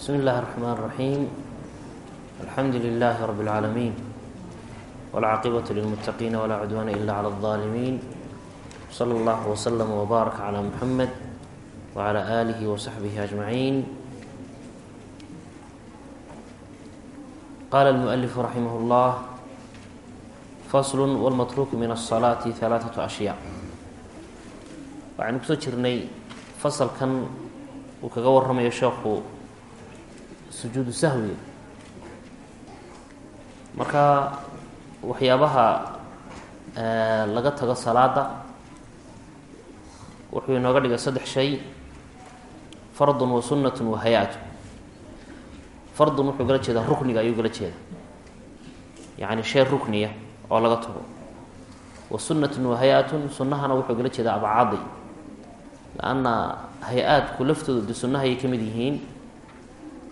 بسم الله الرحمن الرحيم الحمد لله رب العالمين والعاقبة للمتقين ولا عدوان إلا على الظالمين صلى الله وسلم وبارك على محمد وعلى آله وصحبه أجمعين قال المؤلف رحمه الله فصل والمتروك من الصلاة ثلاثة أشياء waxaynu kusoo jirnay fasalkan uu kaga warramayo sheekhu sujuudu sahwi. Marka waxyaabaha laga tago salaada wuxuu inooga dhigay saddex shay. Fardun wa sunnatun wa hay'atu fardun wuxuu gala jeedaa rukniga ayuu gala jeeda yacni shay rukniya oo laga tago. Wa sunnatun wa hay'atun sunnahana wuxuu gala jeedaa abcaadi. La-anna hay'aadku laftooda de sunnaha ayay ka mid yihiin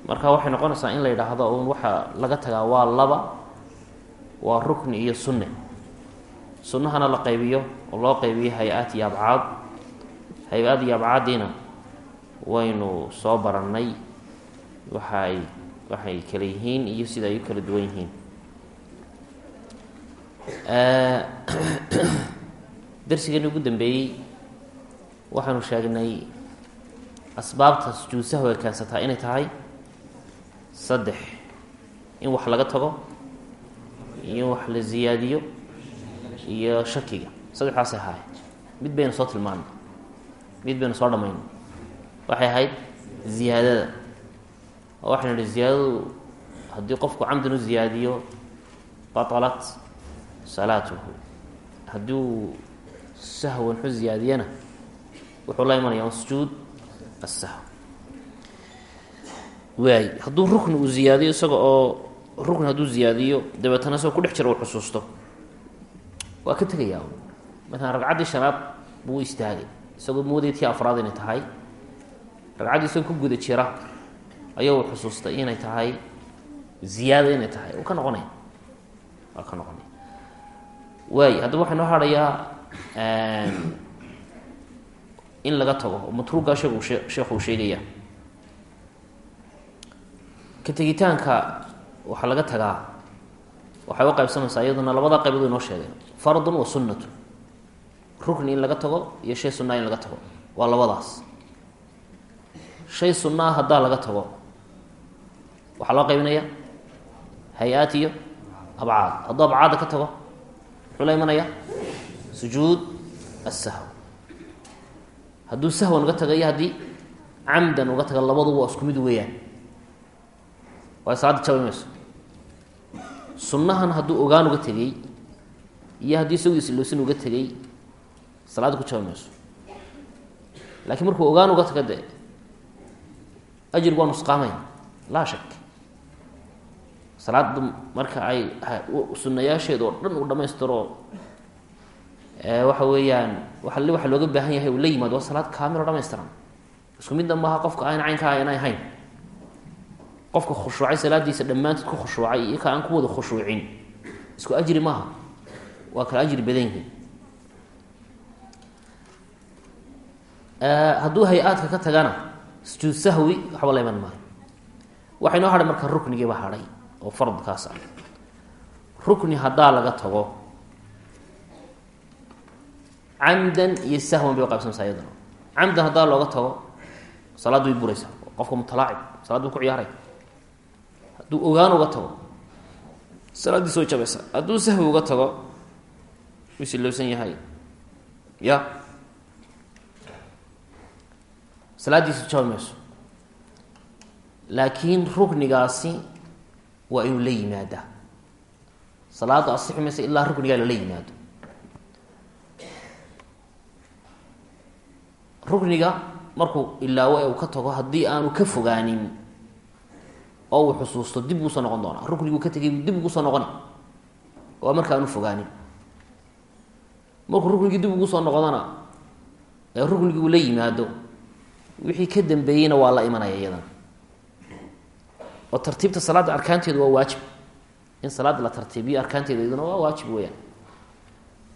marka waxay noqonaysaa in la yidhaahdo un waxa laga tagaa waa laba waa rukni iyo sunne. Sunnahana la qaybiyo oo loo qaybiyo hay'aad iyo abcaad hay'aad iyo abcaadiina waynu soo barannay waxa ay waxay kala yihiin iyo sida ay u kala duwan yihiin. Darsigeeni ugu dambeeyey waxaanu sheegnay asbaabta sujuud sahwiga keensataa inay tahay saddex. In wax laga tago iyo wax la ziyaadiyo iyo shakiga. Saddexdaasay ahaay mid baynu soo tilmaanay mid baynu soo dhamaynay waxay ahayd ziyaadada. Oo waxaynu nihi ziyaadadu haddii qofku camdan u ziyaadiyo batalat salaatuhu. Haddii uu sahwan xu ziyaadiyana wuxuu la imanaya sujuud asahw waay hadduu rukni uu ziyaadiyo isaga oo rukni hadduu ziyaadiyo dabeetana isagoo ku dhex jira uu xusuusto. Waa ka tegayaa maalan ragcaddii shanaad buu istaagay. Isagoo moodaya tii afraad inay tahay. Ragcaddii isagoo ku guda jira ayaa uu xusuustay inay tahay. Ziyaada inay tahay. Uu ka noqonaya waa ka noqonaya waay haddaba waxaa noo hadhayaa in laga tago oo matruugaa sheegu sheekhu sheegaya ka tegitaanka waxaa laga tagaa waxay u qaybsamaysaa iyaduna labada qaybood inoo sheegeen fardun wa sunnatu. Rukni in laga tago iyo shay sunnaa in laga tago. Waa labadaas. Shay sunnaa haddaa laga tago waxaa loo qaybinaya hay'aad iyo abcaad. Hadduu abcaadda ka tago muxuu la imanaya sujuud asahw hadduu sahwan uga taga iyo haddii camdan uga taga labaduba waa isku mid weeyaan waa salaada jabi sunnahan hadduu ogaan uga tegey iyo haddii isagu isloosin uga tegey salaada ku jabi mayso laakiin markuu ogaan uga taga dee ajrigu waa nusqaamay laa shak. Salaaddu marka ay sunnayaasheeda oo dhan uu dhamaystiro waxa weeyaan waa waxa looga baahan yahay uu la yimaado waa salaad kaamil oo dhamaystiran isku midna maaha qofka aan caynka aanay ahayn qofka khushuucay salaadiisa dhammaantood ku khushuucay iyo ka aan ku wada khushuucin isku ajri maaha. Waa kala ajri badan yihiin. Hadduu hay'aadka ka tagana sujuud sahwi waxba la iman maayo. Waxay noo hadhay marka ruknigiiba hadhay oo fardkaas ah. Rukni haddaa laga tago camdan iyo sahwan bay uqaybsanaysaa iyadana camdan haddaa looga tago salaaddu way buraysaa. Qofka mutalaacib salaad buu ku ciyaaray hadduu ogaan uga tago. Salaaddiis way jabaysaa hadduu sahwi uga tago wuu silowsan yahay. Ya. Salaaddiisu jabi mayso laakiin ruknigaasi waa inuu la yimaadaa. Salaaddu asixi maysa ilaa ruknigaa lala yimaado. Rukniga markuu ilaawo ee uu ka tago haddii aanu ka fogaanin oo uu xusuusto dib uusoo noqon doonaa. Rukniguu ka tegay dib ugu soo noqoni waa marka aanu fogaanin markuu ruknigii dib ugu soo noqdona ee ruknigii la yimaado wixii ka dambeeyeyna waa la imanaya iyadana. Oo tartiibta salaadda arkaanteedu waa waajib. In salaadda la tartiibiyo arkaanteeda iyaduna waa waajib weeyaan.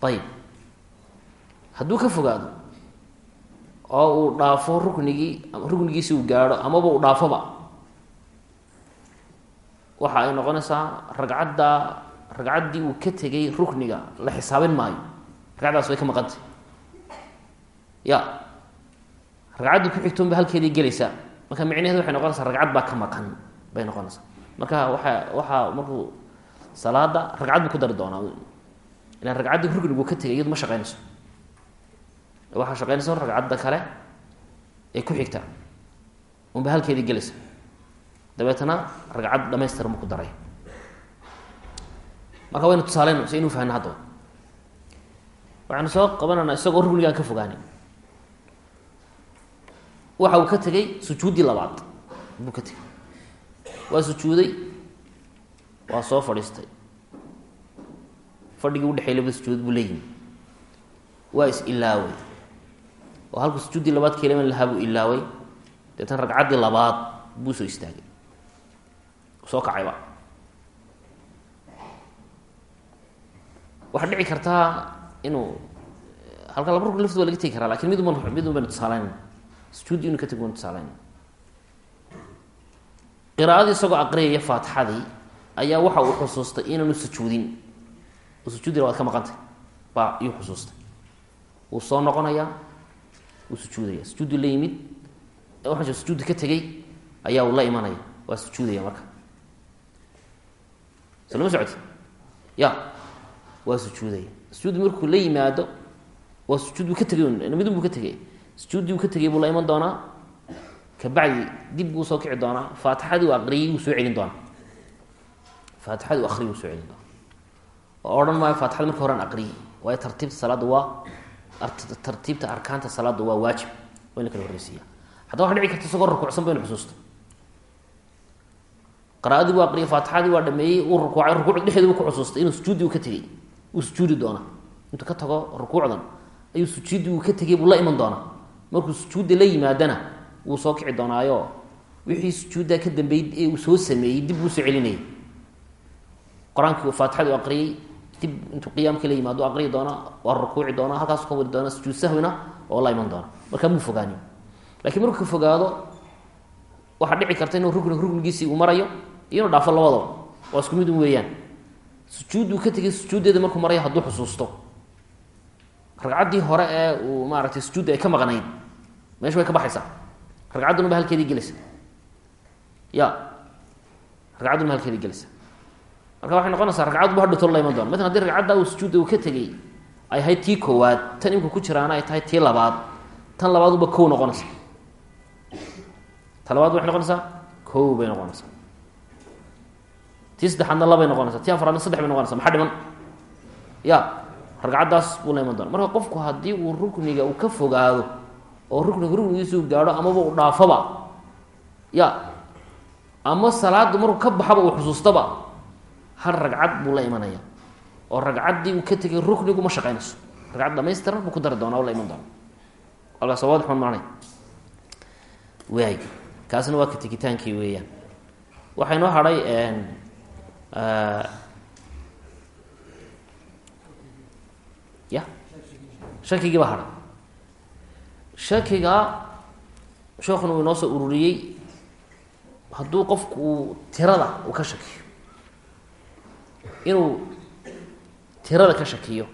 Ayib. Hadduu ka fogaado oo uu dhaafo ruknigii ruknigiisi uu gaadho amaba uu dhaafoba waxa ay noqonaysaa ragcadda ragcaddii uu ka tegay rukniga la xisaabin maayo. Ragcaddaas way ka maqantay. Ya. Ragcaddii ku xigtoon ba halkeedii gelaysaa. Marka micnaheed waxay noqonaysaa ragcad baa ka maqan bay noqonaysaa. Marka waxa waxaa markuu salaada ragcad buu ku dari doonaa. Ilaan ragcaddii ruknigu ka tegay iyadu ma shaqeynayso waxaa shaqeynaysa ragcadda kale ee ku xigta. Unba halkeedii gelaysa dabeetana ragcad dhamaystiran buu ku daray. Marka waynu tusaaleyno si aynu fahno haddaba. Waxaynu soo qabanaynaa isagoo ruknigaan ka fogaanin waxa uu ka tegay sujuuddii labaad. Buu ka tegay waa sujuuday waa soo fadhiistay. Fadhigii udhexey labada sujuud buu leeyimi waa is ilaaway. Oo halku sujuuddii labaad keliman lahaa buu ilaaway. Deetan ragcaddii labaad buu soo istaagay soo kacayba waxaa dhici kartaa inuu halka laba rukn laftooda laga tegi karaa laakiin mid un mid un baynu tusaaleynayna sujuuddii inu ka tegi baynu tusaaleynayna qiraaadii isagoo aqriyaya faatixadii ayaa waxa uu xusuustay inaanu sujuudin. Oo labaad ka maqantay. Baa iyuu xusuustay. Wuu soo noqonayaa wuu sujuudaya sujuuddii la yimid waxaa sujuuddi ka tegey ayaa uu la imanaya. Waa sujuudaya marka so lama socoti ya waa sujuudaya sujuudi markuu la yimaado waa sujuud buu ka tegay midun buu ka tegay sujuuddii uu ka tegay buu la iman doonaa. Kabacdi dib buu soo kici doonaa. Faatixadii u aqriyay wuu soo celin doonaa. Faatixadii u aqriyay wuu soo celin doonaa. Oo odhan maayo faatixada marka horean aqriyay. Waayo tartiibta salaadda waa tartiibta arkaanta salaadda waa waajib. Waa in la kala horreysiiya. Haddaba waxa dhici karta isagoo rukuucsan ba inu xusuusto qiraaadii buu aqriyay faatixadii waa dhameeyey uu rukuucay rukuucda dhexeeda buu ku xusuustay inuu sujuuddii uu ka tegey. Uu sujuudi doona intuu ka tago rukuucdan ayuu sujuuddii uu ka tegey buu la iman doonaa. Markuu sujuudda la yimaadana wuu soo kici doonaayo. Wixii sujuuddaa ka dambeeyey ee uu soo sameeyey dib buu soo celinayay qur'aankii faatixadii u aqriyey dib intuu qiyaamkii la yimaado aqriyi doonaa waa rukuuci doonaa halkaasu ka wadi doonaa sujuud sahwina oo la iman doona markaa muu fogaanin lakiin markuu fogaado waxaa dhici karta inuu rukni ruknigiisii uu marayo iyo inuu dhaafo labadaba waa isku mid weeyaan. Sujuudduu ka tegay sujuuddeeda markuu marayo hadduu xusuusto. Ragcaddii hore ee uu maaratay sujuudda ay ka maqnayd meesha way ka baxaysaa. Ragcadduna ba halkeedii gelaysa ya ragcadduna ba halkeedii gelaysa marka waxay noqonaysaa ragcaddu ba hadhowto la iman matalan haddii ragcadda uu sujuudda uu ka tegey ay ahayd tii koowaad tan imka ku jiraana ay tahay tii labaad tan labaaduba kow noqonaysa ta labaad waxay noqonaysaa kow bay noqonaysaa tii saddexaadna labay noqonaysa tii afraadna saddex bay noqonaysa maxaa dhiman? Ya ragcaddaas buu la doona marka qofku haddii uu rukniga uu ka fogaado oo rukniga ruknigiisa uu gaadho amaba uu dhaafoba ya ama salaaddu markuu ka baxaba uu xusuustaba hal ragcad buu la imanaya. Oo ragcaddii uu ka tegay ruknigu ma shaqeynayso ragcad dhamaystiran buu ku dari doona o la iman doona alkaas waadix man maanay waay. Kaasna waa ka weeyaan. Waxaa hadhay ya shakigii baa hadhay shakiga sheekuna uu inoo soo ururiyey hadduu qofku uu tirada uu ka shakiyo inuu tirada ka shakiyo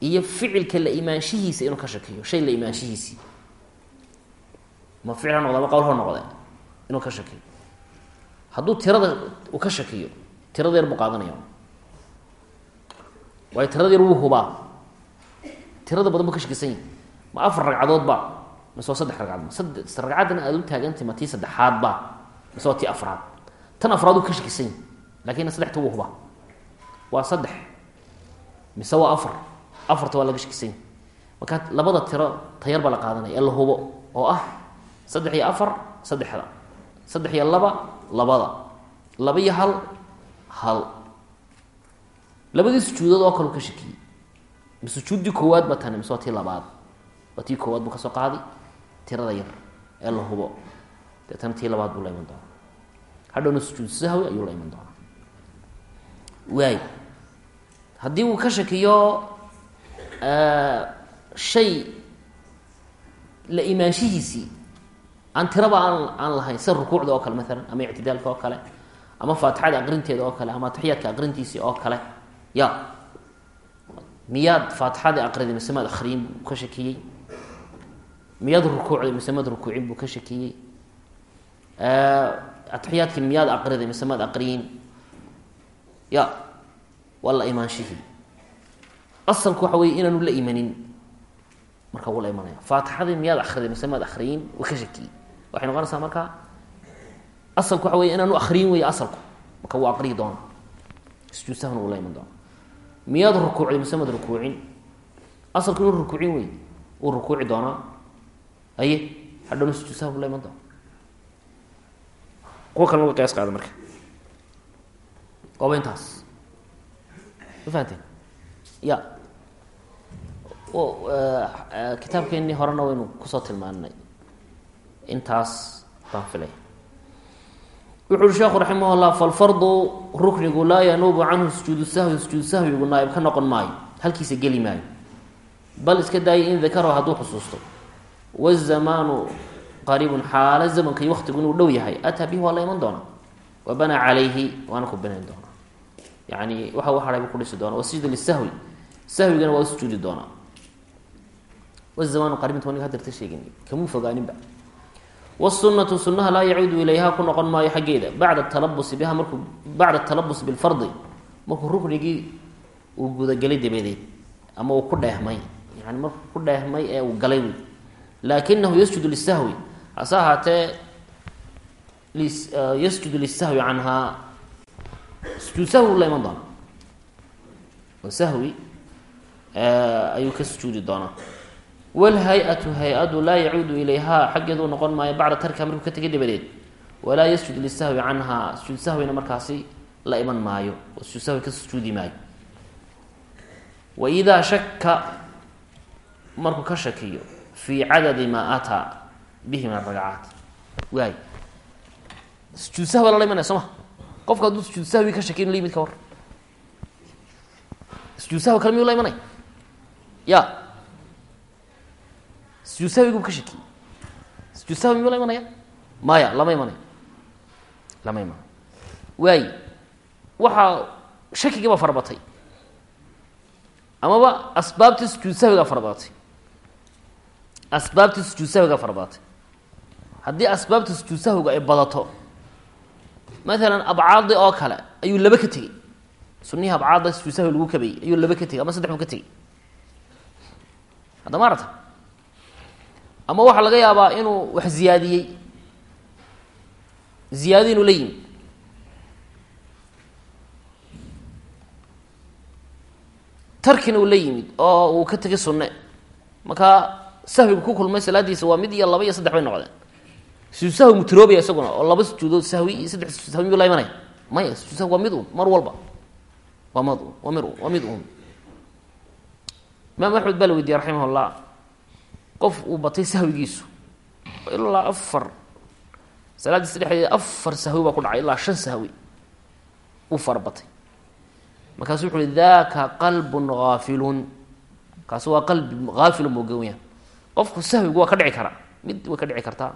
iyo ficilka la imaanshihiisa inuu ka shakiyo shay la imaanshihiisii ma ficil ha noqde ama qowl ha noqde inuu ka shakiyo hadduu tirada uu ka shakiyo tirada yar buu qaadanaya waayo tirada wuu hubaa. Tirada badan buu ka shakisan yahi ma afar ragcadood ba mise waa saddex ragcadood sade ragcaddan aada u taagantay ma tii saddexaad ba mise waa tii afraad. Tan afraad uu ka shakisan yahi laakiin saddexta wuu hubaa. Waa saddex mise waa afar. Afarta waa laga shakisan yahi marka labada tiro tayar baa la qaadanaya. Ee la hubo oo ah saddex iyo afar saddexda. Saddex iyo laba labada. Laba iyo hal hal. Labadii sujuudood oo kale u ka shakiyey ma sujuuddii koowaad ba tani mise waa tii labaad. Waa tii koowaad buu ka soo qaadi tirada yar ee la hubo. Deetana tii labaad buu la iman doonaa. Hadhowna sujuud sahwi ayuu la iman doonaa. Waay haddii uu ka shakiyo shay la imaanshihiisii aan tiraba aan aan lahayn sida rukuucda oo kale maalan ama ictidaalka oo kale ama faatixada aqrinteeda oo kale ama atixiyaadka aqrintiisii oo kale ya. Miyaad faatixadii aqriday mise maad akriyin buu ka shakiyey? Miyaad rukuucday mise maad rukuucin buu ka shakiyey? Atixiyaadkii miyaad aqriday mise maad aqriyin? Ya. Waa imaanshihii asalku waxa weye inaanu la imanin marka wuu la imanaya faatixadii miyaad akriday mise maad akriyin waa ka shakiyey. Waxay noqonaysaa marka asalku waxa wey inaanu akriyin wey asalku. Marka wuu aqriyi doona sujuudsahna wuu la iman doona miyaad rukuucday mise maad rukuucin? Asalku inuu rukuucin wey wuu rukuuci doonaa? Aye hadhowna sujuudsaha wuu la iman doona kuwa kale laga qiyaas qaada marka. Waaba intaas ma fahanteen? Ya kitaabkeenii horena waynu ku soo tilmaanay intaas baan filay wuxu uhi sheekhu raximah llah falfardu ruknigu laa yanuubu canhu sujuudu sahwi sujuudu sahwigu naaib ka noqon maayo halkiisa geli maayo. Bal iska daayay in dakarahu hadduu xusuusto. Wazamaanu qariibun xaalo zamanka iyo waktigu inuu dhow yahay. Ataa bihi waa la iman doonaa? Wa calayhi waana ku banayn doonaa. Yani waxa u hahay buu kudhisi doona wasjuda lisahwi sahwigana waa u doonaa. Wazamaanu waniga hadeerta sheegin. Kamuu fogaaninba wsunatu sunaha laa yacuudu ilayha ku noqon maayo xaggeeda bacda talabusi biha markuu bacda talabus bilfardi markuu ruknigii uu gudagelay dabadeed ama uu ku dheehmay yani markuu ku dheehmay ee uu galay wy laakinahu yasjudu lisahwi hase ahaatee yasjudu lisahwi canhaa sujuud sahwi la iman sahwi ayuu ka sujuudi doonaa wlhay-atu hay'adu laa yacuudu ilayha xaggeedu noqon maayo bacda tarkiha markuu ka tegay dabadeed walaa yasjud lisahwi canha sujuud sahwina markaasi la iman maayo oo sujuud sahwi ka sujuudi maayo wa idaa shaka markuu ka shakiyo fii cadadi maa ataa bihi min aragcaat waay sujuud sahwi lala imanaya soo ma qofka hadduu sujuud sahwi ka shakiy inu la yimid ka war sujuud sahwi kale miyuu la imanaya ya sujuud sahwigu ka shaki sujuud sahwi miyuu lagu kabayey ayuu laba ka tegey ama saddex buu ka tegey hadda ma arata ama waxaa laga yaabaa inuu wax ziyaadiyey. Ziyaado inuu la yimi tarkina uu la yimid oo uu ka tegay sunne. Markaa sahwigu ku kulmay salaadiisa waa mid iyo laba iyo saddex bay noqdeen. Sujuud sahwi isaguna oo laba sujuudood sahwi iyo saddex sujuud sahwi miyuu la imanaya maya sujuud sahwi waa mid un mar walba. Waa mad waa mir waa mid un imaam axmed baa la weydiye raximah llah qof uu batay sahwigiisu. Ilaa afar. Salaadiisa dhexdeeda afar sahwi baa ku dhacay ilaa shan sahwi uu farabatay markaasu wuxu uhi daka qalbun haafilun kaasi waa qalbi haafilun buu gawayaan qofku sahwigu waa ka dhici karaa. Mid way ka dhici kartaa.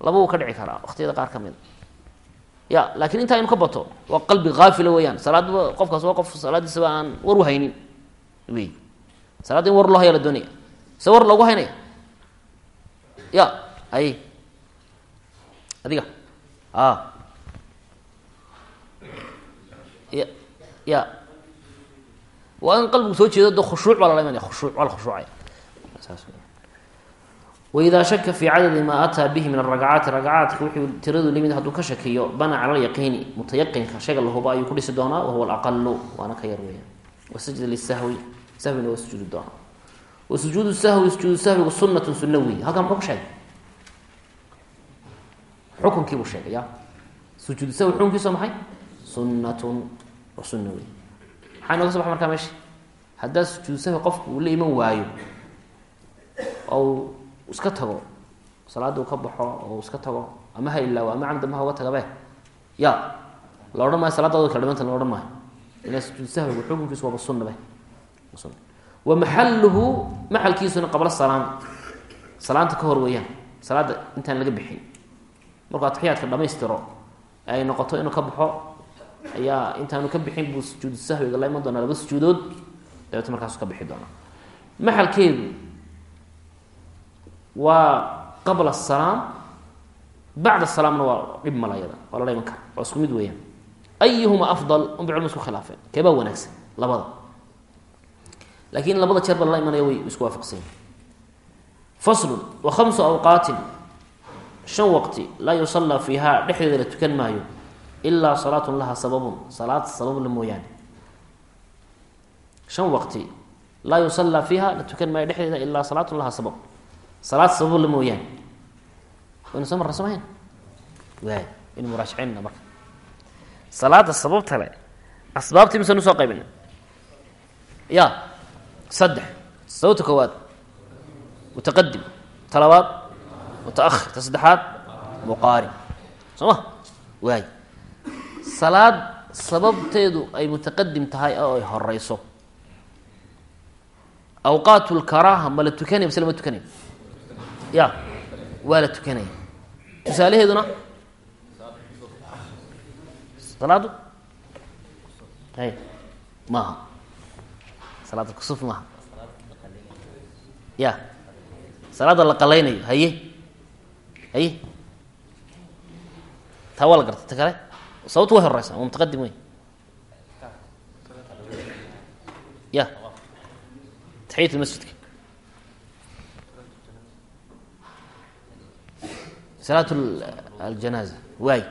Laba wuu ka dhici karaa. Waqtiyada qaar ka mida ya laakiin intaa inu ka bato waa qalbi haafila weeyaan. Salaadba qofkaas waa qof salaadiisaba aan war u haynin. Wey. Salaadda in war loo haya la doonaya se war loogu haynaya ya ay adiga. A ya ya. Waa in qalbigu soo jeedo de khushuuc baa lala imanaya khushuuc waa la khushuucaya waidaa shaka fii cadadi maa ataa bihi min aragcaati ragcaadka wuxuu tiradu limid hadduu ka shakiyo bana cala lyaqiini mutayaqinka shayga lahuba ayuu ku dhisi doonaa wahuwa alaqalu waana ka yar weeyaan. Wasajda lisahwi sahwina waa sujuudi doonaa wa sujuudu sahwi sujuudu sahwigu sunatun sunna weey halkan muxuu ku sheegay xukunkii buu sheegay ya sujuudu sahwi xukunkiisu maxay sunnatun waa sunna wey maxaa inooga so baxa markaa meesha haddaa sujuudu sahwi qofku uu la iman waayo oo iska tago salaada uu ka baxo oo iska tago ama ha ilaawo ama camda maha uga tagabe ya la odhan maayo salaadaada kala dhimanta la odhan sujuud wa maxaluhu maxalkiisuna qabla salaam. Salaanta ka hor weeyaan salaada intaan laga bixin. Markuu atixiyaadka dhamaystiro ay noqoto inuu ka baxo ayaa intaanu ka bixin buu sujuudu sahwiga la iman doonaa laba sujuudood dabeetna markaasu ka bixi doonaa. Maxalkeedu waa qabla asalaam bacda asalaamna waa dhib mala yada waa lala iman kara waa isku mid weeyaan. Ayuhuma afdal unbay culma khilaafeen keebaa wanaagsan labada laakiin labada jeer ba lala imanaya way isku waafaqsan yihiin faslun wa khamsu awqaatin shan waqti laa yusallaa fiiha dhexdeeda la tukan maayo ilaa salaatun laha sababun salaad sababla mooyaane shan waqti laa yusallaa fiiha la tukan maayo dhexdeeda ilaa salaatun laha sabab salaad sababla mooyaane waynu soo marna somahayn waay waynu muraajaceyna marka salaada sababta le asbaabtii misanu soo qaybina ya saddex sababta koowaad mutaqadim ta labaad mutaahir ta saddexaad muqaarin soo ma? Waay. Salaad sababteedu ay mutaqadim tahay oo ay horeyso. Awqaat lkaraaha ma la tukanaya mise lama tukanaya ya waa la tukanaya tusaalaheeduna? Salaadu? Hay maaha salaad kusuf maaha. Ya salaada la qalaynayo haye haye. Taa waa la gartay ta kale. Sababtu way horeysaa waa mutaqadim wey ya taxiyat lmasjidka salaat aljanaaza waay.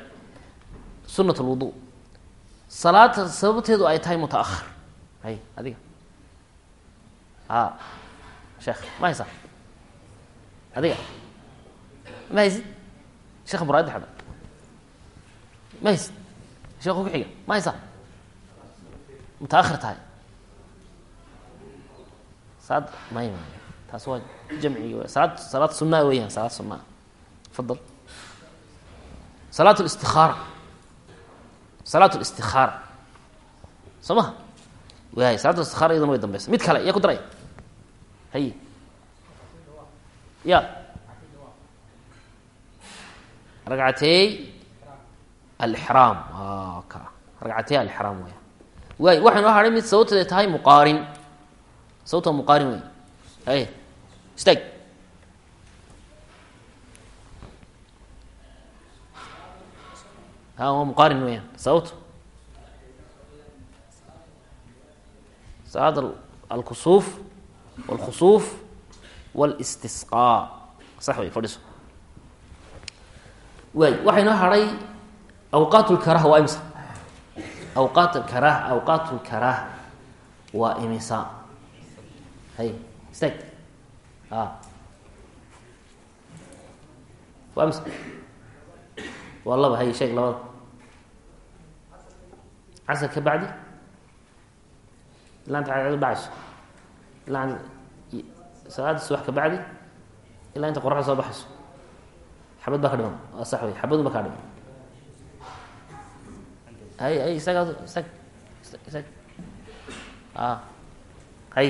Sunat lwudu salaada sababteedu ay tahay mutaahir hay adiga a sheekh ma haysaa adiga ma haysid sheekha muraadi xadha ma haysid sheekhu ku xiga ma haysaa mutaahir tahay salaad may taas waa jamcigi salaad salaad sunaa weeyaan salaad sunaa fadal salaat listikaara salaat listikaara soo waay salaat istikaara iyaduna way dambeysa mid kale yaa ku daraya haye ya ragcatey alixraam ka ragcatey alixraam weya waay waxay noo hadhay mid sababteeda tahay muqaarin. Sababta muqaarin wey haye istaag ha waa muqaarin weyaan sababto salaad alkusuuf walkhusuuf walistisqaa sax wey fadhiso waay waxay noo hadhay awqaat lkaraha waa imisa awqaat alkarah awqaat lkaraha waa imisa hay istaag a waa imisa waa laba hay sheeg labada casar bacdi ilaa inta cadceedu dhacayso ilaa salaada subax ka bacdi ilaa inta qoraxda soo baxayso. Xabad baa ka dhiman waa sax wey xabadun baa kaa dhiman hay hay isagaa isag isag a hay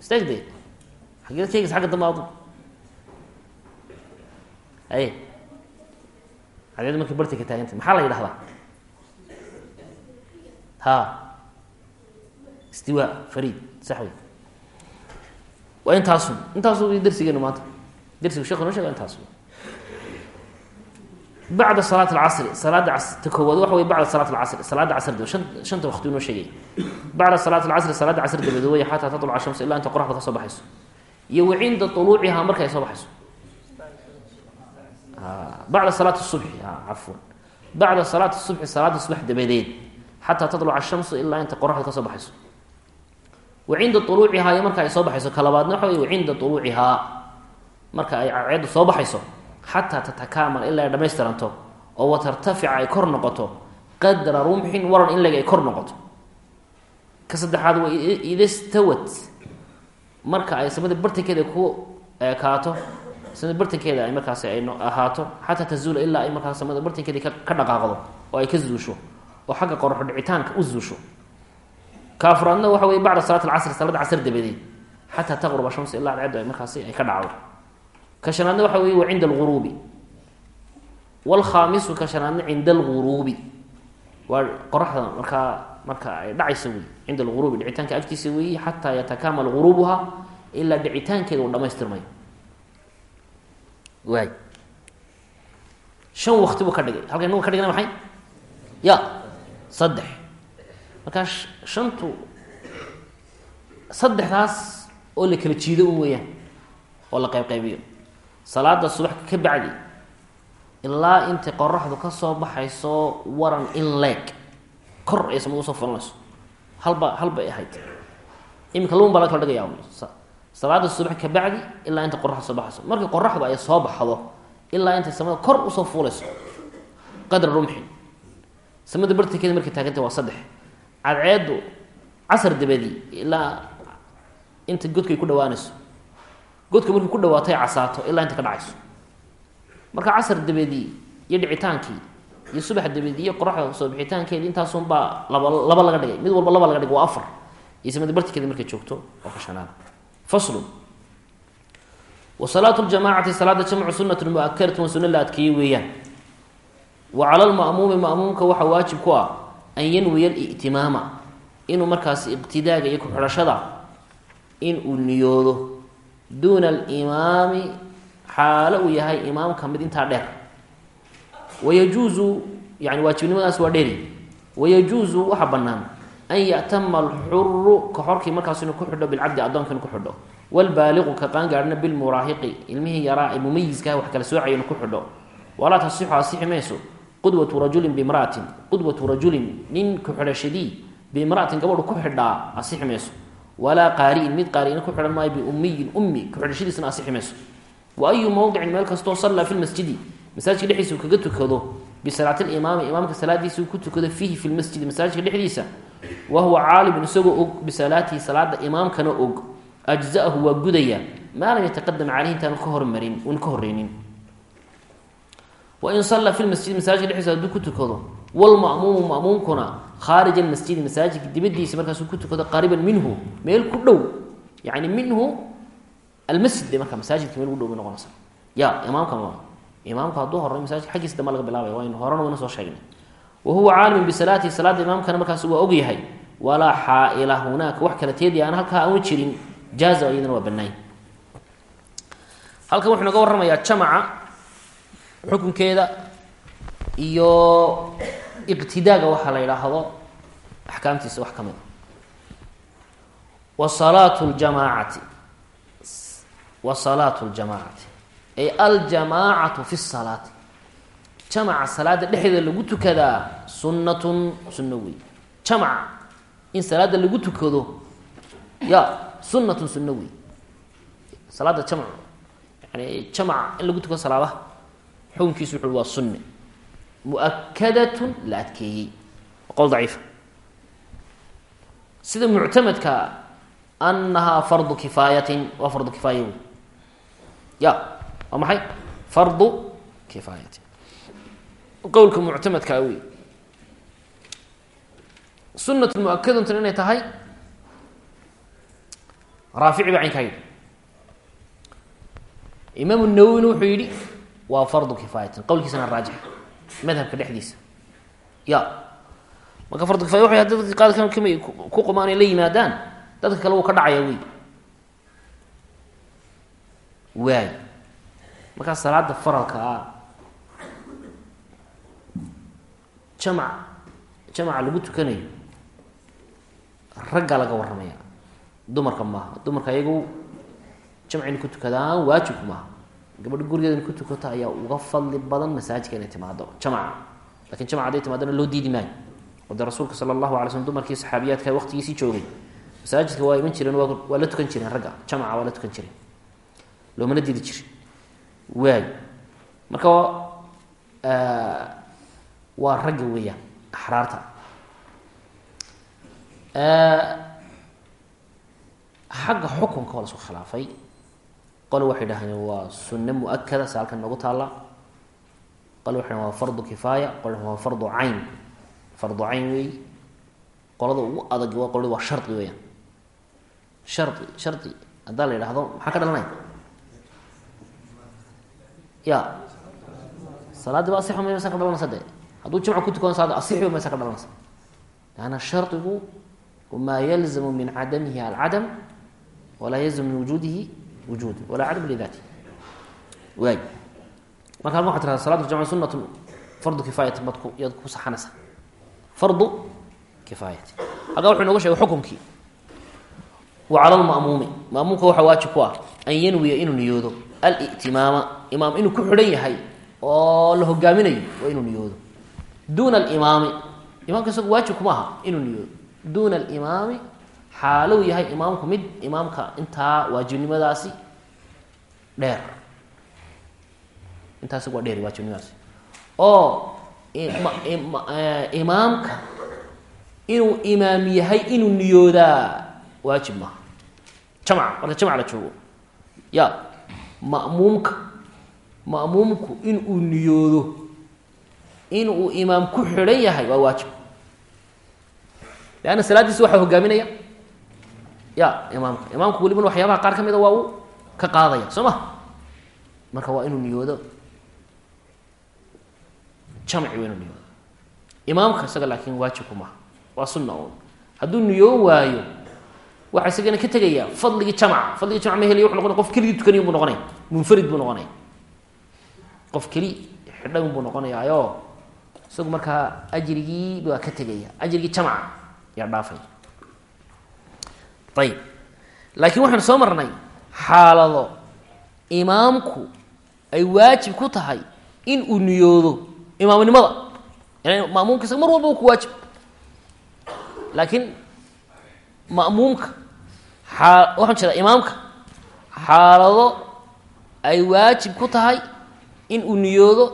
istaag de xageed sheegaysa xagga dambe adu hay cadeed markay barti ka taagantay maxaa la yidhahdaa? Ha istiwa farid sax wey waa intaasun intaasu darsigeenu maanta. Darsigu sheekhu noo shega intaasu bacda salaat alcasri salaada ta koowaad waxa wey bacda salaat alcasri salaada casr dabe an shanta waqti noo sheegay. Bacda salaat alcasri salaada casr dabeed wey xataa tatluca shams ilaa inta qoraxda ka baxayso. Iyo wa cinda uluucihaa soo baxayso. Bacda salaat subxi cafwan. Bacda salaat subxi salaada subax dabadeed xataa tatluca shamsu ilaa inta qoraxda ka baxayso wa cinda uluucihaa iyo marka ay soo baxayso kalabaadna waxa wey wa cinda uluucihaa marka ay cadceeddu soo baxayso xataa tatakaamal ilaa ay dhamaystiranto oo watartafica ay kor noqoto qadra rumxin waran in leg ay kor noqoto. Ka saddexaad wa ida stawat marka ay samada bartankeeda ku eekaato samada bartankeeda ay markaasi ay ahaato xataa tazuula ilaa ay markaas samada bartankeeda ka dhaqaaqdo oo ay ka zuusho oo xagga qoraxo dhicitaanka kaafuraadna waxa wey bacda salaat alcasri salaada casr dabadeed xataa taqruba shamsu ilaa cadceedu ay markaasi ay ka dhacdo ka shanaadna waxa wey wa cinda alguruubi wlkhaamisu ka shanaadna cinda alguruubi waa qoraxda markaa marka ay dhacaysa wey cinda alguruubi dhicitaanka agtiisa weeye xataa yatakamal guruubuha ilaa dhicitaankeeda uu dhamaystirmayo waay shan wakti buu ka dhigay halka inagu ka dhigna maxay ya saddex markaa shantu saddexdaas oo la kala jiido un weeyaan oo la qayb qaybiyo salaada subax ka bacdi ilaa intay qoraxdu ka soo baxayso waran in leeg kor ay samad u soo fulanayso. Halba halbay ahayd. Iminka luun baa laga kala dhigaya salaada subax ka bacdi ilaa intay qoraxdu soo baxayso. Markii qoraxdu ay soo baxdo ilaa intay samada kor u soo fuulayso qadra rumxin samada bartankeeda markay taagantay waa saddex cadceeddu casar dabadii ilaa inta godkay ku dhawaanayso godka markay ku dhawaatay casaato ilaa inta ka dhacayso. Marka casar dabadii iyo dhicitaankii iyo subax dabadii iyo qoraxda soo bixitaankeedi intaasunbaa laba laba laga dhigay. Mid walba laba laga dhigay waa afar. Iyo samada bartankeeda markay joogto oo ka shanaada faslun. Wa salaatu ljamaacati salaada jamcu sunatun muakadatun sunno la adkeeyey weeyaan. Wa cala lma'muumi ma'muumka waxaa waajib ku ah an yanwiya alitimaama inuu markaas iqtidaaga iyo ku-xidhashada in uu niyoodo. Duuna alimaami xaalo uu yahay imaamka mid intaa dheer. Wayajuuzu yani waajibnimadaas waa dheeri. Wayajuuzu waxaa bannaan. An ya'tama alxuru ka xorkii markaas inuu ku xidho bilcabdi addoonka inuu ku xidho. Wlbaaliqu ka qaangaadhna bilmuraahiqi. Ilmihii yaraa ee mumayiskaah wax kala soocaya inuu ku xidho. Walaa tasixu asixi mayso qudwatu rajulin bimraatin qudwatu rajulin nin ku-xidhashadii bimraatin gabadhu ku xidhaa asixi mayso walaa qaari'in mid qaari'ina ku xidhan maayo biummiyin ummi ku-xidhashadiisna asixi mayso wa ayu mowdicin meel kastoo sallaa fi lmasjidi masaajidka dhexdiisa uu kaga tukado bisalaati limaami imaamka salaadiisa uu ku tukado fiihi fi lmasjidi masaajidka dhexdiisa. Wa huwa caalimun isagoo og bisalaatihi salaada imaamkana og. Ajza'ahu waa gudaya. Maa lam yataqadam caleyhi intaanu ka hormarin uun ka horreynin wain salla fi lmasjidi masaajidka dhexdiisa hadduu ku tukado walma'muumu ma'muumkuna khaarij almasjidi masaajidka dibadiisa markaasuu ku tukado qariiban minhu meel ku dhow yani minhu almasjid de markaa masaajidka meel ku dhow bay noqonaysa ya imaamka ma imaamka hadduu horey masaajidka xaggiisa damba laga bilaabaya waynu horena wayna soo sheegnay wa huwa caalimun bisalaatihi salaada imaamkana markaas waa og yahay walaa xaaila hunaaka wax kala teedaya aan halkaa aanu jirin jaaza iyadana waa banaay halkan wuxuu naga warramayaa jamaca xukunkeeda iyo iqtidaaga waxaa la yidhaahdo axkaamtiisa wax ka mid a wa salaatu ljamaacati wa salaatu ljamaacati ay aljamaacatu fi salaati. Jamaca salaada dhexdeeda lagu tukadaa sunnatun sunno wey jamaca in salaada lagu tukado ya sunatun sunno wey salaada jamc yani jamaca in lagu tukado salaadaha xukunkiisu wuxu waa sunne muakadatun la adkeeyey. Qowl daciifa sida muctamadka anahaa fardu kifaayatin waa fardu kifaaya wey ya waa maxay? Fardu kifaayatin. Qowlka muctamadkaa wey sunatu muakadatun inay tahay raafici baa caynkaa yidhi nawowina wuxuu yidhi waa fardu kifaayatin. Qowlkiisana raajix. Madhabka dhexdiisa. Ya. Marka fardu kifaya waxay dadka qaad kama ku qumaan ay la yimaadaan. Dadka kale wuu ka dhacaya wey waay. Markaa salaada faralka ah jamac jamaca lagu tukanayo raggaa laga warramaya dumarka maaha. Dumarka ayagu jamcina ku tukadaan waajibku maaha gabadha gurigeeda ku tukato ayaa uga fadli badan masaajidka inay timaado jamca laakiin jamca haday timaadona loo diidi maayo. Oo dee rasuulka sala allahu alay slm dumarkii saxaabiyaadka waqtigiisii joogay. Masaajidka waa iman jireen waa la tukan jireen ragga. Jamca waa la tukan jireen. Loomana diidi jiri waay marka waa ragga weeyaan axraarta. Xagga xukunka waa la khilaafay qole waxay dhahdeen waa sunne muakada se halkan noogu taalla. Qole waxay dhahen waa fardu kifaaya qole waa fardu cayn. Fardu cayn wey qolada ugu adag waa qolada waa shardi weeyaan. Shardi shardi. Haddaa la yidhaahdo maxaa ka dhalanaya ya. Salaadii ba asixu maysa ka dhalanaysa de hadduu jimca ku tukano salaada asixu maysa ka dhalanaysa. Lanna shardigu maa yalzamu min cadamihi alcadam walaa yalzamu min wujuudihi wujuud walaa cadam lidaati waay marka halkan waxad tirada salatu jamc sunatu fardu kifaayati baad ku yaad ku saxanaysa fardu kifaayati halkaa wuxuu inooga shegay xukunkii wa cala lma'muumi ma'muumka waxaa waajib ku ah an yanwiya inuu niyoodo alitimaama imaam inuu ku xidhan yahay oo la hogaaminayo waa inuu niyoodo duuna alimaami imaamka isagu waajib kuma aha inuu niyoodo duuna alimaami xaalou yahay imaamku mid imaamka intaa waajibnimadaasi dheer. Intaa isagu waa dheer waajibnimadaasi. Oo imaamka inuu imaam yahay inuu niyoodaa waajib maaha. Jamca marka jamc la joogo. Ya ma'muumka ma'muumku inuu niyoodo inuu imaam ku xidhan yahay waa waajib. Leanna salaaddiisi waxaa hogaaminaya ya imaamka imaamku welibana waxyaabaha qaar ka mida waa uu ka qaadaya soo ma? Marka waa inuu niyoodo. Jamci waa inuu niyoodo. Imaamka isaga laakiin waajibku maaha waa sunna un hadduu niyoon waayo waxaa isagana ka tegaya fadligii jamca fadligii jamc ma helaya wuxu noqonaya qof keligii tukaniy buu noqonaya munfarid buu noqonaya qof keli xidhan buu noqonayaayo. Isagu markaa ajrigii waa ka tegaya. Ajrigii jamca yaa dhaafay ayib laakiin waxaanu soo marnay xaalado imaamku ay waajib ku tahay in uu niyoodo imaamnimada. Ma'muumka isaga mar walba ku waajib. Laakiin ma'muumka aa waxaan jeedaa imaamka xaalado ay waajib ku tahay in uu niyoodo.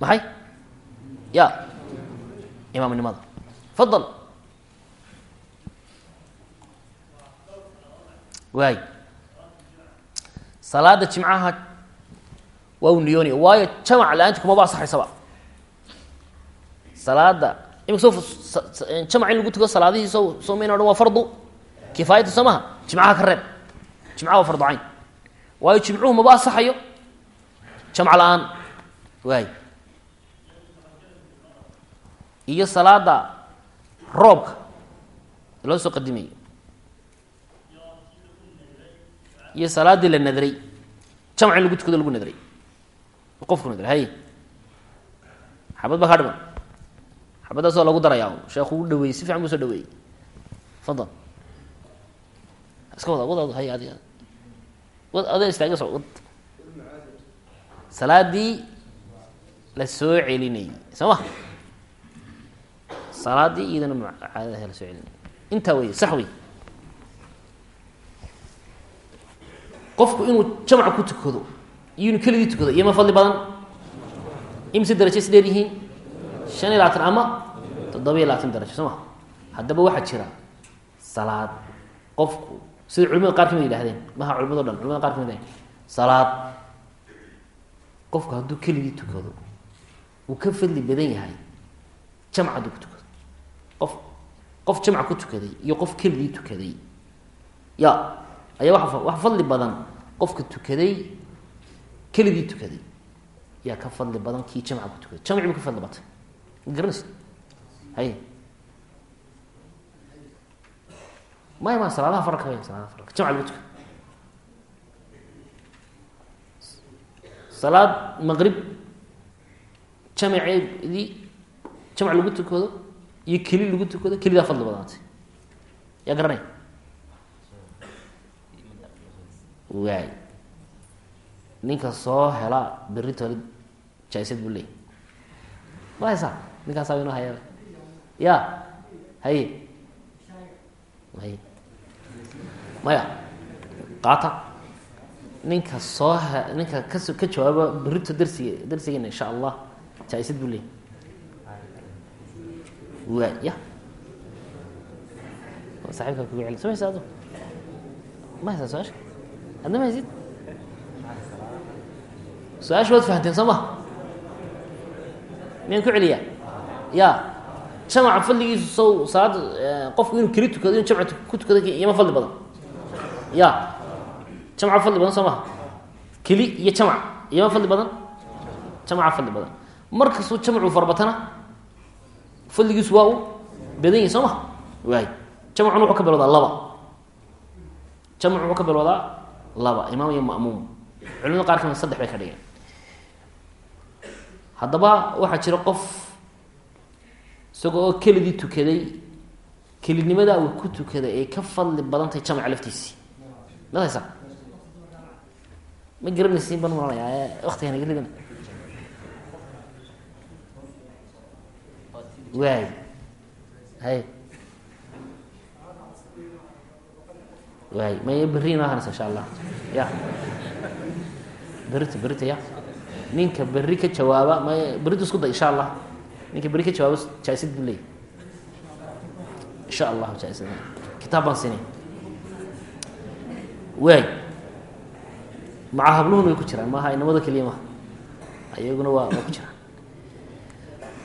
Maxay? Ya imaamnimada. Fadal waay salaada jimcaha waa uu niyoonaya waayo jamac la'aanti kumaba asaxaysaba salaada imika soo jamac in lagu tuko salaadihii so soo mayna odhan waa fardu. Kifaayati soo maha jimcaha ka reeb. Jimcaha waa fardu cayn. Waayo jimcuhu maba asaxayo jamc la'aan. Waay iyo salaada roobka loo soo qadimayo iyo salaadii la nadray jamc in lagu tukado lagu nadray. Qofku nadray hay. Xabad ba kaa dhiman. Xabadaasoo lagu darayaa sheekhu u dhaweeyey si fiican buu soo dhaweeyey. Fadal. Iska wada wad hay adi wad adee istaaga so wad. Salaadii la soo celinayay soo ma salaadii iyadana mucaadadaha la soo celinayay intaa wey sax wey qofku inuu jamca ku tukado iyo inuu keligii tukado iyo ma fadli badan? Imse darajo is dheer yihiin? Shan iyo labaatan ama toddoba-iyo labaatan darajo soo ma haddaba waxaa jira salaad. Qofku sida culimada qaar ka mid yihahdeen maha culimado dhan culimada qaar ka mid salaad. Qofku hadduu keligii tukado uu ka fadli badan yahay jamc hadduu ku tukado. Qof qof jamca ku tukaday iyo qof keligii tukaday ya ayaa waxa fadli badan qofka tukaday keligii tukaday. Yaa ka fadli badan kii jamca ku tukaday jamci buu ka fadli batay garanaysa hay. Maya ma salaadaha faralka way saladaha faralka jamca lagu tukado salaad maqrib jamaceedii jamc lagu tukado iyo keli lagu tukado kelidaa fadli badanaatay yaa garanaya waay ninka soo hela berritoli jaisad buu leeyay ma haysaa? Ninkaasaa inoo haya ya haye. Haye. Maya qaata. Ninka soo he ninka kas ka jawaaba berrito darsiga darsigeena insha allah jaa-isad buu leeyay waa ya saxiibka kugu celi ado ma haysaa su'aasha adna ma haysid su'aasha waad fahanteen soo ma miyaan ku celiyaa ya jamaca fadligiisu sow salaada qofku inuu keli tukado inu jamca ku tukado iyoma fadli badan ya jamca fadli badan soo maha keli iyo jamac iyoma fadli badan jamca fadli badan markastuu jamcu farbatana fadligiisu waa u badan yahi soo ma waay jamcuna wuxuu laba imaam iyo ma'muum. Culimada qaar ka mid saddex bay ka dhigeen. Haddaba waxaa jira qof isaga oo keligii tukaday kelinimadaa uu ku tukaday ay ka fadli badan tahay jamca laftiisii. Mad haysaa ma garanaysiin ban malanayaa waktigan geligan waay hay waay may berri inoo hanaysa insha allah ya berrita berrita ya ninka berri ka jawaaba may berritu isku day insha allah ninka berri ka jawaabo jaa-isad buu leeyay insha allahu jaa-isad kitaab baan siinay waay maca habluhuna way ku jiraan maaha inamada keliya maha iyaguna waa waa ku jiraan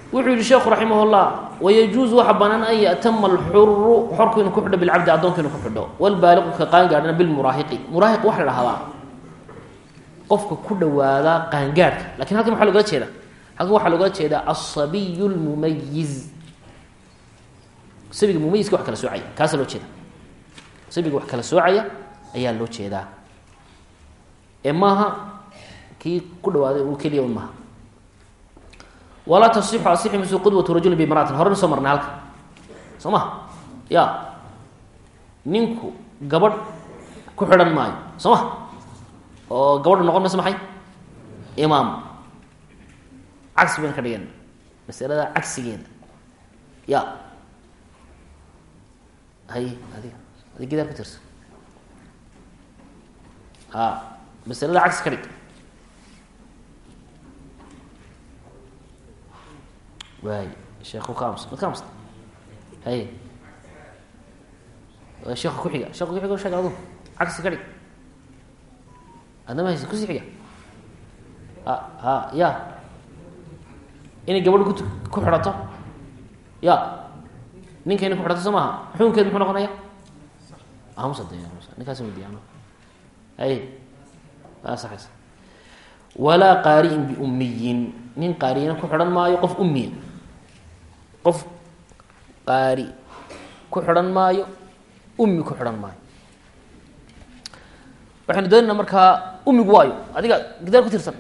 wuxuu yihi sheekhu raximah llah wayajuuzu waxa banaan an ya'tama alxuru xorku inuu ku xidho bilcabdi addoonka inuu ku xidho walbaaliqu ka qaangaadhana bilmuraahiqi. Muraahiq waxa la qofka ku dhawaada qaangaadhka laakiin halkan waxaa logala jeeda halkan waxaa logala jeedaa asabiyu lmumayiz sabiga mumayiska wax kala soocaya. Kaasa loo jeeda sabiga wax kala soocaya ayaa loo jeedaa. Ee maaha kii ku dhawaaday uu keliya un maaha walaa tasixu asixi mise qudwatu rajulin bimraatin horena soo marnay halka soo ma ya ninku gabadh ku xidhan maayo soo ma oo gabadha noqon mayso maxay imaam cagsi bayna ka dhigeen masalada cagsigeeda ya hay adiga adi gidaar ku tirsa a masalada cagsi ka dhig waay sheekhu ka ams mad ka amsta hay sheeka ku-xiga sheeka ku-xiga sheeg adu cagsi ka dhig adnama haysa ku sii xiga a ha ya. Inay gabadh ku ku xidhato ya. Ninka inay ku xidhato soo maaha xukunkeed noqonaya amusa de ninkaas wadiyaano hay asaxaysa walaa qaari'in biummiyin nin qaariyana ku xidhan maayo qof ummiya qof qaari ku xidhan maayo ummi ku xidhan maayo. Waxaynu doonayna markaa ummigu waayo adiga gidaar ku tirsan.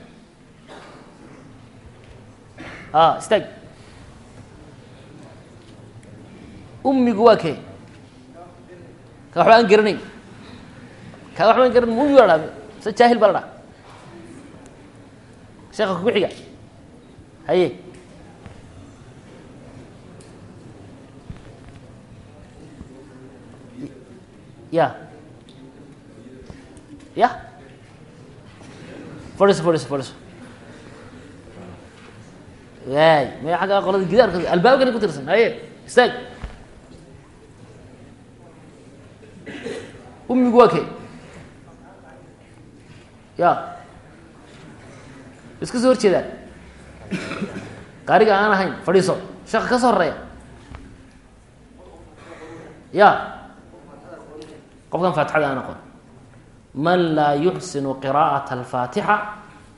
A istaag. Ummigu waa kee? Ka waxba aan garanayn. Ka waxba aan garanay ummi ba la dhaha se jaahil ba la dhaha sheeka kugu xiga haye ya ya fadhiso fadhiso fadhiso waay may agga qolada gidaarka albaabkana ku tirsan haye istaag ummigu waa kee ya iska soo horjeedaan qaariga aan ahayn fadhiiso sheeka ka soo horreeya ya qofkan faatixada aan aqoon man laa yuxsinu qiraa'ata alfaatixa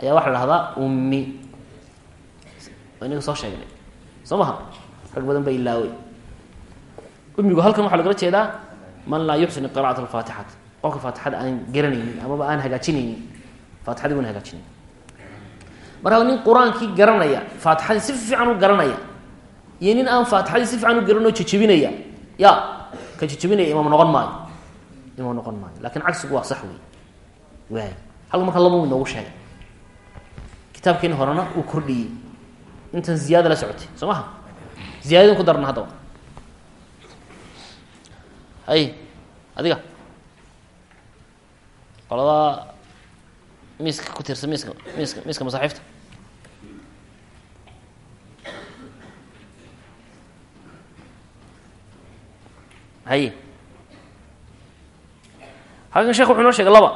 ayaa waxa la dhahdaa ummi inaga soo sheegnay soo maha rag badan ba ilaawey ummigu halkan waxaa lagala jeedaa man laa yuxsinu qira'ata alfaatixati qofka faatixada aan garanaynin amaba aan hagaajinaynin faatixadii wana hagaajinayn markaa nin qur'aankii garanaya faatixadii si fiican u garanaya iyo nin aan faatixadii si fiican u garan oo jejebinaya ya ka jejebinaya imaam noqon maayo imaam noqon maayo. Lakin cagsigu waa sax wey waay halka marka laba inoogu sheegay. Kitaabkeeni horena uu kordhiyey. Intan ziyaada la socotay soo maha ku darna haddaba hay adiga. Qolada miiska ku tirsan miiska miiska miiska masaaxiifta haye halkan sheek wuxuu noo sheegay laba.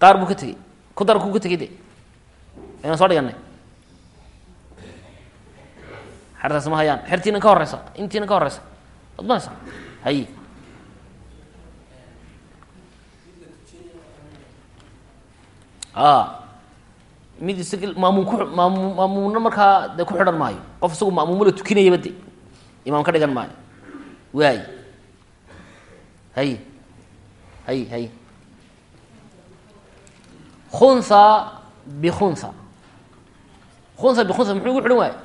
Qaar buu ka tegey. Ku dar ku ka tegey de ayaan soo dhiganay xertaas ma hayaan. Xertiina ka horeysa intiina ka horeysa waad banaysa haye a mid isag maamuum ku maamum maamuumna markaa dee ku xidhan maayo. Qof isagu maamuumo la tukinayaba de imaam ka dhigan maayo. Waay hay hay hay khunha bikhunha khunha bikhunha muxuu ugu xidhan waayo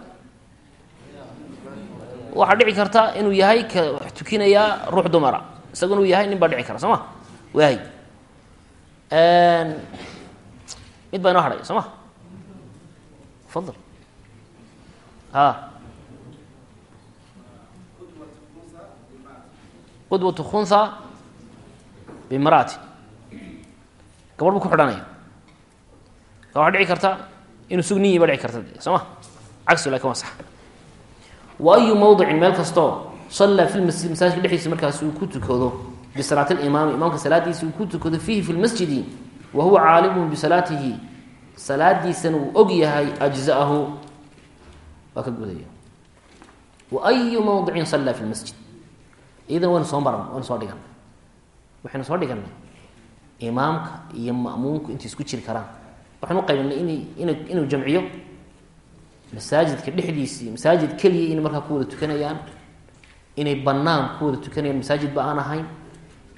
waxaa dhici karta inuu yahay ka wax tukinayaa ruux dumara. Isagu inuu yahay nin baa dhici kara soo ma? Waay mid baa inoo hadhay soo ma? Fadal a qudwatu khunha bimraati gabadh bu ku xidhanaya waxaa dhici karta inuu sug niyi ba dhici karta soo ma cagsu laakiin wa ayu mawdicin meel kastoo sallaa fi lmasjid masaajidka dhexdiisa markaas uu ku tukado bisalaati limaami imaamka salaadiisa uu ku tukado fiihi fi lmasjidi wa huwa caalimun bisalaatihi salaadiisana uu og yahay ajza'ahu waa ka gudaya wa ayu mawdicin sallaa fi lmasjid iyadan waynu soo maran waynu soo dhiganay waxaynu soo dhiganay imaamka iyo ma'muumku intay isku jiri karaan. Waxaynu qaybinay inay ina inuu jamciyo masaajidka dhexdiisii masaajid keliya inay markaa ku wada tukanayaan inay banaan ku wada tukanayaan masaajid ba aan ahayn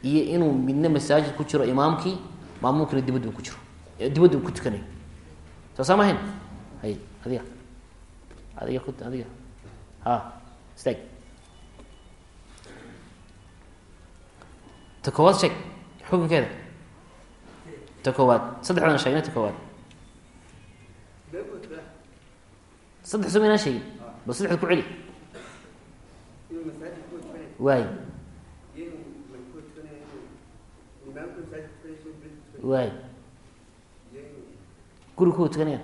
iyo inuu midna masaajid ku jiro imaamkii maamuumkina dibadda ku jiro dibadda ku tukanayo soo saa mahayn hay adiga. Adiga adiga. Ha istaag ta koowaad sheeg xukunkeeda. Ta koowaad saddexdan sheegna ta koowaad saddex soo maynaan sheegin. Bal saddexda ku celi. Waay waay guri kuwa tukanayaan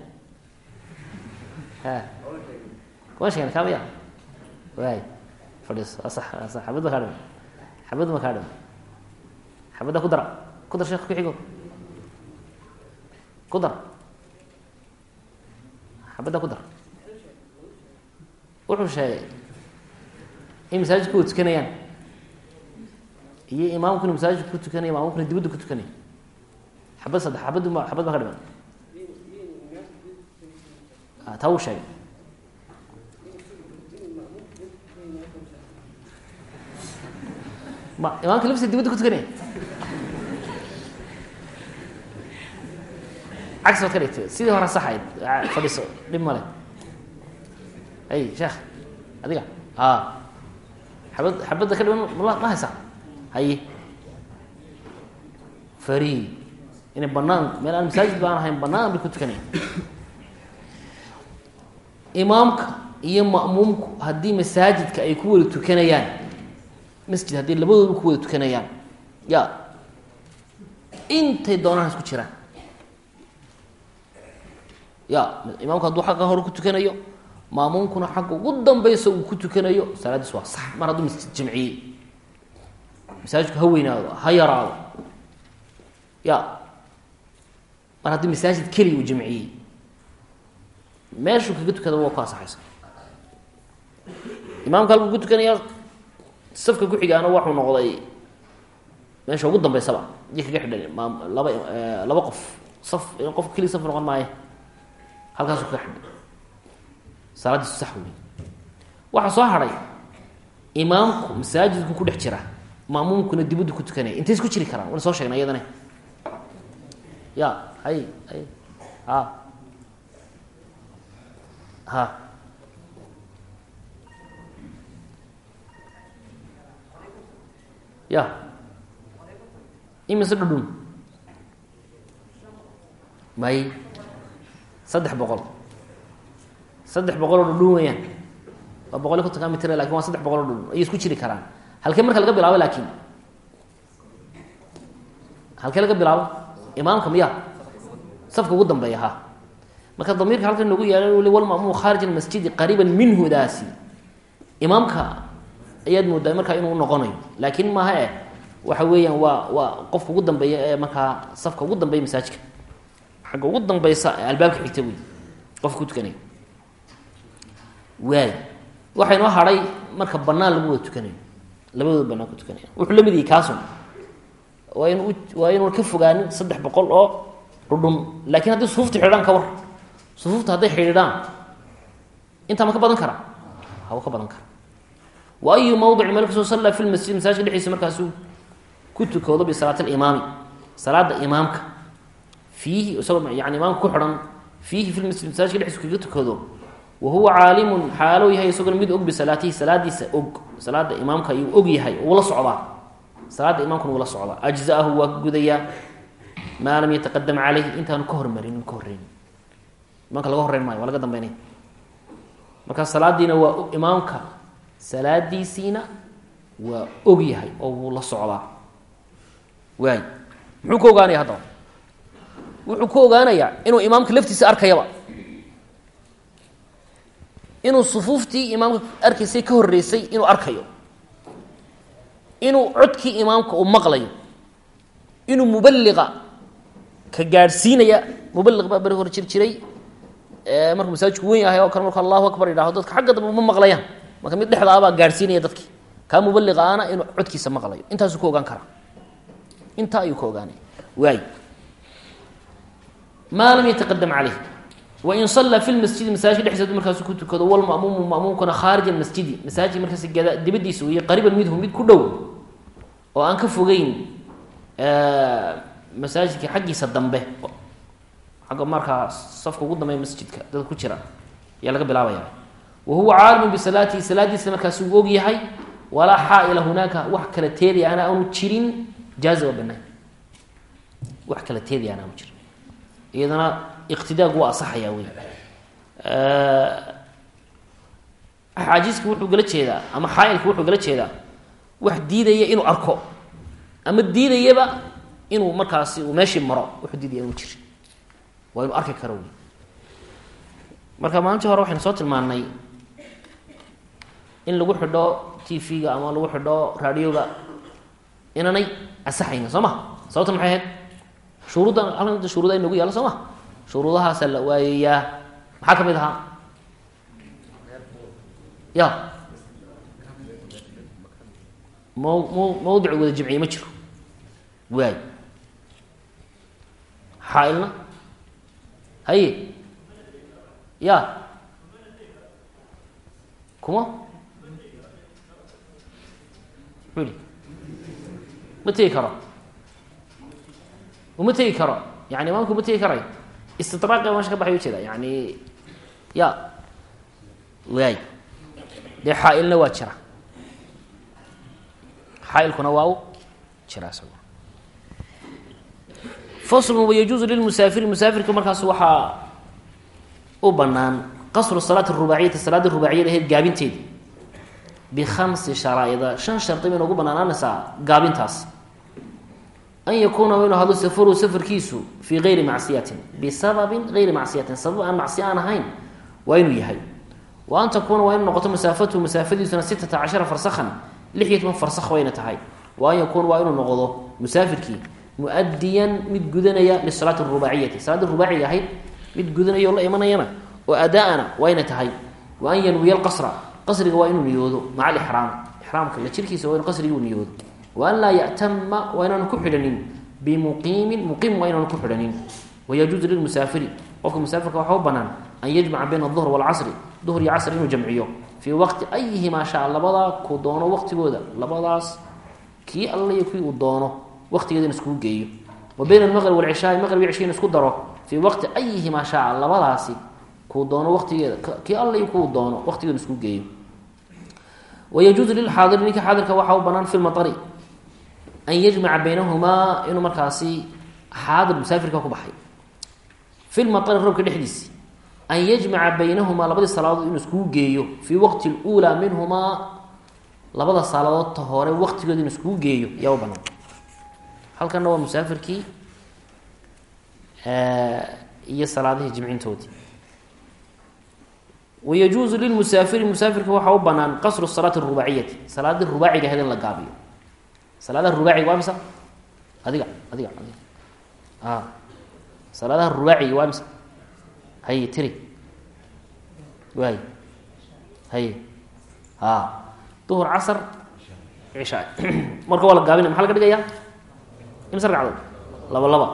ha kuwa sheegen kaamaya waay fadhiiso sax sax. Xabad ma kaa dhima xabad ma kaa dhima xabadda ku dara ku dar sheekh ku xigo. Ku dar xabadda ku dar wuxuu sheegay in masaajidka kuwa tukanayaan. Iyo imaamkuna masaajidka ku tukanaya maamumkuna dibadda ku tukanaya xabad saddex xabaddu ma xabad ma ka dhiman. Taa wuu sheegay. Ma imaamka laftiisa dibadda ku tukanaya cagsi baad ka dhigtay sidii hore saxayd fadhiiso dhib male ay sheekh adiga a xabad xabadda ka dhiman ma haysaa haye fari inay banaan meel aan masaajid baan ahayn banaan bay ku tukanaya imaamka iyo ma'muumku haddii masaajidka ay ku wada tukanayaan masjid haddii labadooda ku wada ya imaamku hadduu xagga hore ku tukanayo maamuumkuna xagga ugu dambeysa uu ku tukanayo salaadiis waa sax mar hadduu masjid jamciyey masaajidku ha weynaado ha yaraado. Ya mar haddii masaajid keliya uu jamciyey meeshuu kaga tukada waa ku asaxaysa imaamka halkuu ku tukanaya safka ku-xigaana waxuu noqday meesha ugu dambeysaba iyo kaga xidhan laba laba qof saf qof keliya saf noqon maayo halkaasu kaga xidhay salaadiisu sax wey waxaa soo hadhay imaamku masaajidku ku dhex jira maamuumkuna dibaddu ku tukanaya. Intay isku jiri karaan wana soo sheegnay iyadane ya hay hay ha. Ha. Ya. Imise dhudhun may saddex boqol. Saddex boqol oo dhudhun weyaan waa boqol iyo kontonka mitr laakiin waa saddex boqol oo dhudhun ayay isku jiri karaan. Halkee marka laga bilaabo laakin halkee laga bilaabo imaamka miya safka ugu dambeeya ha. Marka damiirka halkan noogu yeela li walmamum khaarij almasjidi qariiban minhu daasi. Imaamka ayaad moodaa markaa inuu noqonayo. Laakin maaha eh waxa weeyaan waa waa qofka ugu dambeeya ee markaa safka ugu dambeeya masaajidka xagga ugu dambeysa ee albaabka xigta wey qofka ku tukanaya waay. Waxaa inoo hadhay marka banaan lagu wada tukanayo labadooda banaan ku tukanaya wuxuu la mid yahay kaasun. Waa in waa inuun ka fogaanin saddex boqol oo dhudhun laakiin haddii suufta xidhaan ka war. Sufuufta hadday xidhiidhaan intaa ma ka badan kara? Hawa ka badan kara. Wa ayu mawdici meel fiihi isagoo yani imaamka ku xidhan fiihi fi masaajidka dhexdiisa kaga tukoodo wa huwa caalimun xaalou yahay isagona mid og bisalaatihi salaadiisa og salaada imaamka ayuu og yahay ula socdaa salaada imaamkuna ula socdaa ajzaahu waa ka gudayaa maa lam yataqadam caleyhi intaanu ka hormarinin ka horreynin imaamka laga horreyn maayo waa laga dambeynay markaa salaadiina waa imaamka salaadiisiina waa og yahay oo wuu la socdaa waay muxuu ka ogaanaya haddaba wuxuu ka ogaanayaa inuu imaamka laftiisa arkayaba. Inuu sufuuftii imaamka arkaysay ka horreysay inuu arkayo. Inuu codkii imaamka uu maqlayo. Inuu mubaliqa ka gaadhsiinaya mubaliq baa beri hor jir jiray markuu masaajidku wen yahay oo kale marku allahu akbar yidhahdo dadka xagga dambe ma maqlayaan. Marka mid dhexda abaa gaadhsiinaya dadki kaa mubaliqa ana inuu codkiisa maqlayo. Intaasuu ka ogaan karaa. Intaa ayuu ka ogaanaya waay maa lam yataqadam caleyh wain sallaa fi lmasjidi masaajid dhexdiisa markaasu ku tukado walmamuumu mamuumkuna khaarija masjidi masaajid markaas dibadiisa weeye qariiban midhu mid ku dhow oo aan ka fogeyn masaajidka xaggiisa dambe agga markaa safka ugu dambeeya masjidka dad ku jira ayaa laga bilaabaya wa huwa caalimun bisalaatihi salaadiisa markaas uu og yahay walaa xaaila hunaaka wax kala teedaya ana aanu jirin jaaza waa banaan wax kala teedaya ana aanu jirin iyadana iqtidaagu waa asaxayaa wey xaajiska wuxuu gala jeedaa ama xaailka wuxuu gala jeedaa wax diidaya inuu arko ama diidayaba inuu markaasi uu meeshii maro wuxuu diidaya inu jirin waa inuu arki karo wey marka maalintii hore waxaynu soo tilmaannay in lagu xidho t v-ga ama lagu xidho raadioga inaanay asaxayna soo ma? Sababta maxay ahayd shuruuddan halkan shuruuda inagu yaalla soo ma shuruudahaasaa la waayayaa maxaa ka mid ahaa ya maw maw mawdic wada jimciye ma jiro waay xaailna haye ya kuma muxuu ma tegi karo uma tegi karo yani imaamku ma tegi karayo istidraaqi meesha ka baxay ujeeda yani ya waay dee xaailna waa jira xaailkuna waa u jira isagu faslun wayajuuzu lilmusaafiri musaafirka markaas waxaa u banaan qasru salaati rubaaciyati salaadii rubaaciyada ahayd gaabinteedi bikhamsi sharaaida shan shardi bayna ugu banaanaanaysaa gaabintaas an yakuuna waa inu hado safaru safarkiisu fii gayri macsiyatin bisababin gayri macsiyatin sabab aan macsi aan ahayn waa inuu yahay wa an takuuna waa inu noqoto masaafatuhu masaafadiisuna sitata cashara farsakhan lix iyo toban farsakh wayna tahay wa an yakuuna waa inuu noqdo musaafirkii muadiyan mid gudanaya lisalaati rubaaciyati salaadii rubaaciga ahayd mid gudanaya oo la imanayana oo adaa-ana wayna tahay wa an yanwiya alqasra qasriga waa inuu niyoodo maca alixraam ixraamka la jirkiisa waa inu qasrigii u niyoodo wa an laa ya'tama waa inaanu ku xidhanin bimuqiimin muqiim waa inaanu ku xidhanin wayajuuzu lilmusaafiri qofka musaafirka waxaa u banaan an yajmaca bayna aduhr walcasri duhr iyo casr inuu jamciyo fii waqti ayihimaa shaa labadaa ku doono waqtigooda labadaas kii alla iyo kii doono waqtigeeda in geeyo wa bayna almaqrib walcishaai maqrib iyo cisha in isku daro fii waqti ayihimaa shaa labadaasi kuu doono waqtigeeda kii alla iyo kuu doono waqtigeeda iskugu geeyo wayajuuzu lilxaadiri ninka xaadirka waxaa u banaan fi an yajmaca baynahumaa inuu markaasi xaadir musaafirka ku baxay. Fi lmaari roobka dhexdiisi an yajmaca baynahumaa labadii salaadood inuu iskugu geeyo fii waqti luulaa minhumaa labada salaadoodta hore waqtigooda inuu iskugu geeyo yaa u banaan. Halkana waa musaafirkii iyo salaadihii jimcintoodii. Wayajuuzu lilmusaafiri musaafirka waxaa u banaan qasru salaati rubaaciyati salaadii rubaaciga ahayd in gaabiyo salaadaha rubaaciga waa misa adiga adiga adiga. A salaadaha rubaaciga waa misa haye tiri. Waay haye a duhur casar cishaa marka waa la gaabinaya laga dhigaya? Imse ragcadood? Laba laba.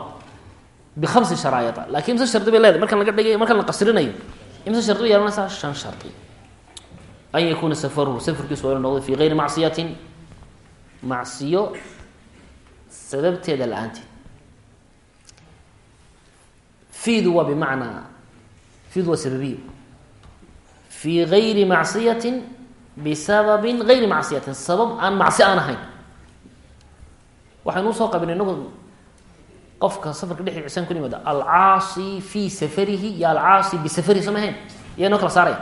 Bihamsi sharaayia laakiin imse shardi bay leedahay? Markan laga dhigay markan la qasrinayo imse shardi bay yeelanaysaa shan shardi. An yakuuna safaruhu safarkiisu waa inu noqdo fi gayri macsiyatin macsiyo sababteeda la'aanteed. Fiidu waa bimacnaa fiidu waa sababiyo. Fi gayri macsiyatin bisababin gayri macsiyatin sabab aan macsi aan ahayn. Waxaynu u soo qabin inagu qofka safarka dhexdii cisaan ku yimaada alcaasi fi safarihi iyo alcaasi bisafarihi soo ma ahayn? Iya noo kala saaraya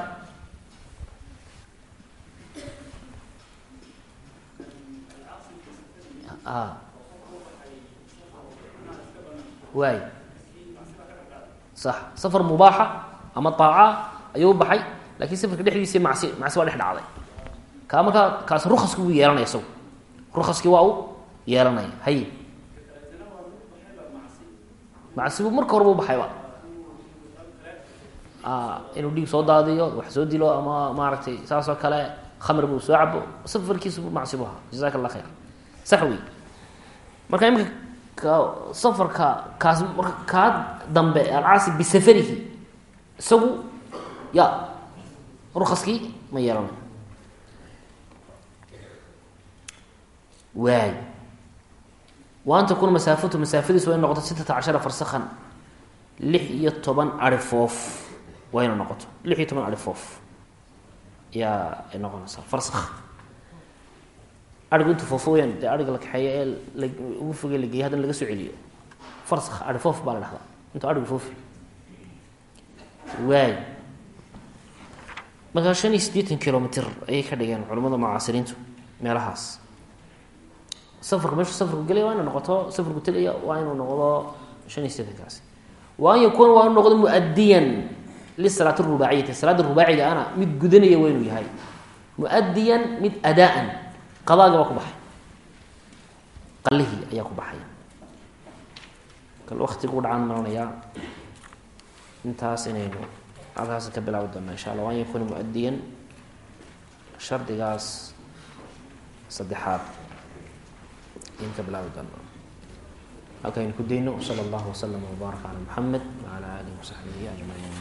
waay sax safar mubaaxa ama aaca ayuu baxay laakiin safarka dhexdiisi masi macsi waa dhex dhacday. Kaa markaa kaas rukaski wuu yeelanaya isagu. Waa u yeelanaya. Hay. Macsibu marka horeba u baxayba inuu dhiig soo daadiyo wax soo dilo ama maaragtay saas kale khamr buu soo cabo safarkiisu macsi bu ahaa. Khayr sax wey marka imika safarka kaas kaa dambe alcaasi bisafarihi isagu ya rukaskii ma yeelanayo waay wa an takuuna masaafatu masaafadiisu waa inu noqoto sittata cashara farsakan lix iyo toban arifoof waa inu noqoto lix iyo toban arifoof yaa ay arigu intu foofo weyaan dee ariga la kaxeeyo ee ugu fogey la geeyay haddana laga soo celiyo. Farsak ari foof baa la dhahdaa. Intuu arigu foofi waay markaa shan iyo siddeetan kilomitr ayay ka dhigeen culamada mucaasiriintu meelahaas. Safarka meeshu safarku gelaya waa inu noqoto safarku tegaya waa inuu noqdo shan iyo siddeetankaasi wa an yakuuna waa inu noqdo muadiyan lisalaat rubaaciyati salaada rubaaciga ana mid gudanaya waa inuu yahay. Muadiyan mid adaan qadaagi baa ku baxay. Qalihii ayaa ku baxay. Kal waktigu dhacaan maranayaa. Intaas inaynu halkaas ka bilaabi doona insha allah wa an yakuuna muadiyan shardigaas saddexaad aynu ka bilaabi doona halka aynu ku dayno sala allahu waslama wbaaraka cala muxamed wacala alihi wasaxbihi ajmaciin